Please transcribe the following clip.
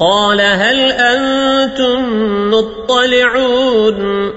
قال هل أنتم مطلعون